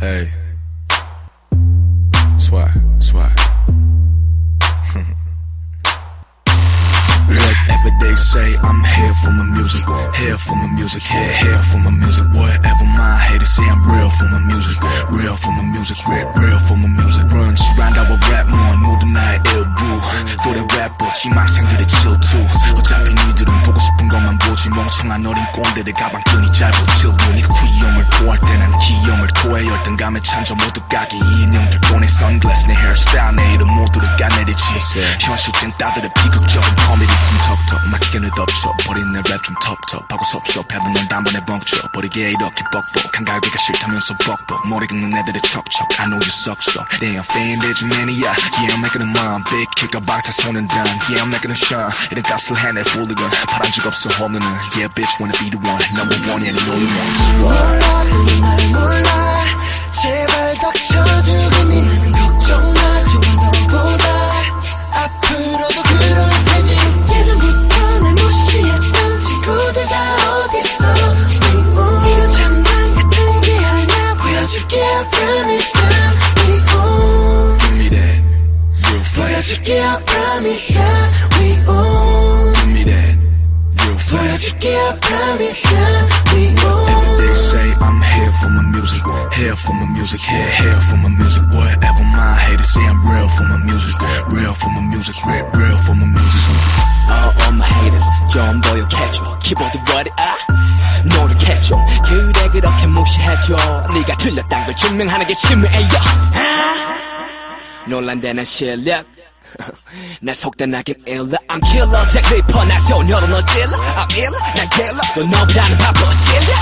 Hey. Swag, swag. Look, every day say I'm here for my music, here for my music, here, here for my music. Whatever my haters say, I'm real for my music, real for my music, real, real for my music. Run surround our rap more, 모든 나의 일부. 또래 래퍼, 지망생들의 질 멍청한 어린 꼰대들 가방끈이 짧고 질투. 니가 위험을 토할 때난 기염을 토해 열등감에 찬져 모두 이 인형들 보내 선글라스 내 헤어스타일 내 이름 모두를 까내리지. 현실 찐따들의 비극적인 있으면 턱턱 좀 텁텁하고 섭섭해도 넌 단번에 멈춰 버리게 이렇게 뻑뻑 한가위가 싫다면서 뻑뻑 머리 긁는 애들의 척척 I know you suck so Damn fan there's mania Yeah I'm making a mom big kick 가 박타 손은 down Yeah I'm making a shine 이런 값을 해내 훌리건 바란 적 없어 홈런은 Yeah bitch wanna be the one number one yeah the only one 몰라도 날 몰라 제발 닥쳐주고 니 줄게 I promise ya We own Give me that real fast 보여줄게 I promise ya We own Every day say I'm here for my music, here for my music, here, here for my music. Whatever my haters say, I'm real for my music, real for my music, real, real for my music. All of my haters 좀 더 욕해줘 키보드 what 아 노력해줘 그래 그렇게 무시해줘 네가 틀렸단 걸 증명하는 게 치매예요 아? 논란되는 실력 나 속단하긴 일러 I'm killer. 제 클리퍼 날 소녀로 너 찔러. I'm ill 난 killer. 또 너보다는 바보 찔러.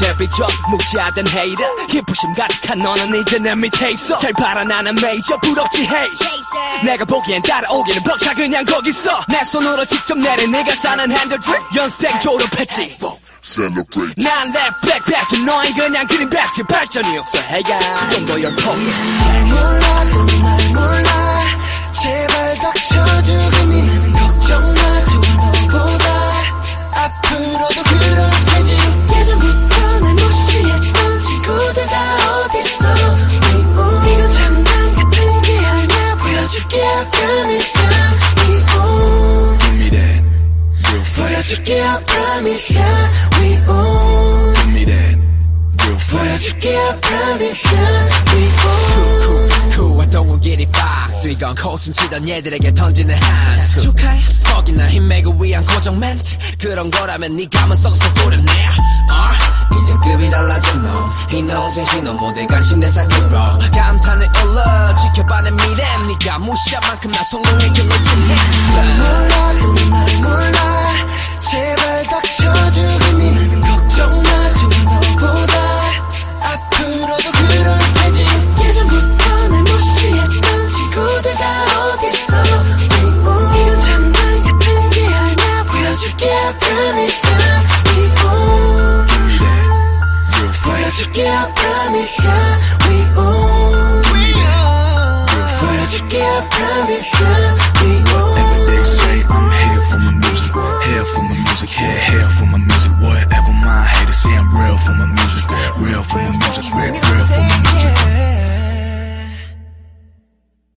데뷔적 무시하던 헤이터 희부심 가득한 너는 이제 내 밑에 있어. 잘 바라나는 메이저 부럽지 헤이 내가 보기엔 따라오기는 벅차 그냥 거기서 내 손으로 직접 내린 네가 사는 핸들 드립 연스택 졸업했지. Celebrate. 난내 백팩 너인 그냥 그린 백지. 발전이 없어 해가 좀더 열폭해 날 몰라도 날 몰라 제발 닥쳐주고 니는 걱정 마 좋아 너보다 앞으로도 그럴 테지 예전부터 날 무시했던 친구들 다 어딨어 이거 장난 같은 게 아니야 보여줄게 I promise ya We own Give me that real fast. 보여줄게 I promise ya We own Give me that real fast. 보여줄게 I promise ya We own get it box 이건 코숨 치던 얘들에게 던지는 한수 축하해 퍽이나 힘매고 위한 고정 멘트 그런 거라면 한번 썩어서 도려내 uh, 이젠 급이 달라진 너이 농생 신호 모델 관심 내 상으로 감탄을 올려 지켜봐 내 미래 네가 무시한 만큼 나 성공의 I promise ya We own promise ya We own Every day I'm here for my music Here for my music Yeah, here for my music. Whatever my haters say I'm real for my music Real for my music Real